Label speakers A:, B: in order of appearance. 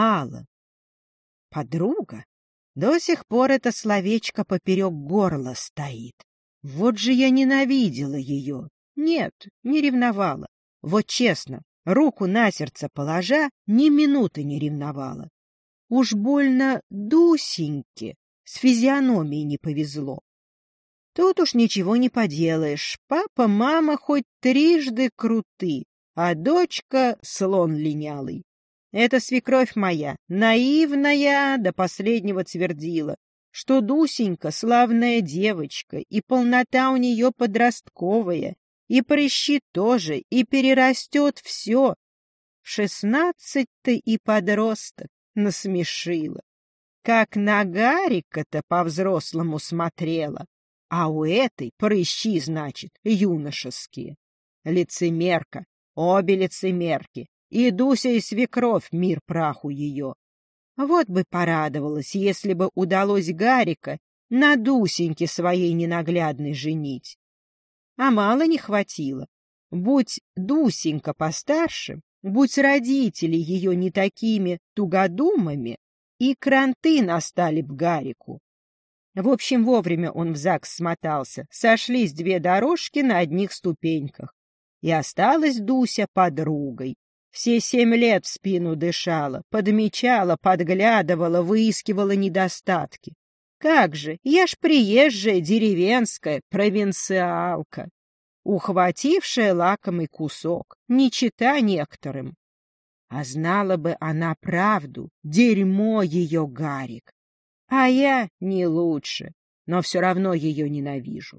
A: Алла. Подруга? До сих пор это словечко поперек горла стоит. Вот же я ненавидела ее. Нет, не ревновала. Вот честно, руку на сердце положа, ни минуты не ревновала. Уж больно Дусеньке с физиономией не повезло. Тут уж ничего не поделаешь. Папа, мама хоть трижды круты, а дочка — слон линялый. Это свекровь моя, наивная, до последнего твердила, что Дусенька — славная девочка, и полнота у нее подростковая, и прыщи тоже, и перерастет все. Шестнадцать-то и подросток насмешила. Как на Гарика-то по-взрослому смотрела, а у этой прыщи, значит, юношеские. Лицемерка, обе лицемерки, и Дуся, и свекровь, мир праху ее. Вот бы порадовалась, если бы удалось Гарика на Дусеньке своей ненаглядной женить. А мало не хватило. Будь Дусенька постарше, будь родители ее не такими тугодумами, и кранты настали б Гарику. В общем, вовремя он в ЗАГС смотался, сошлись две дорожки на одних ступеньках. И осталась Дуся подругой. Все семь лет в спину дышала, подмечала, подглядывала, выискивала недостатки. Как же, я ж приезжая, деревенская, провинциалка, ухватившая лакомый кусок, не чита некоторым. А знала бы она правду, дерьмо ее Гарик. А я не лучше, но все равно ее ненавижу.